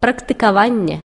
практикування.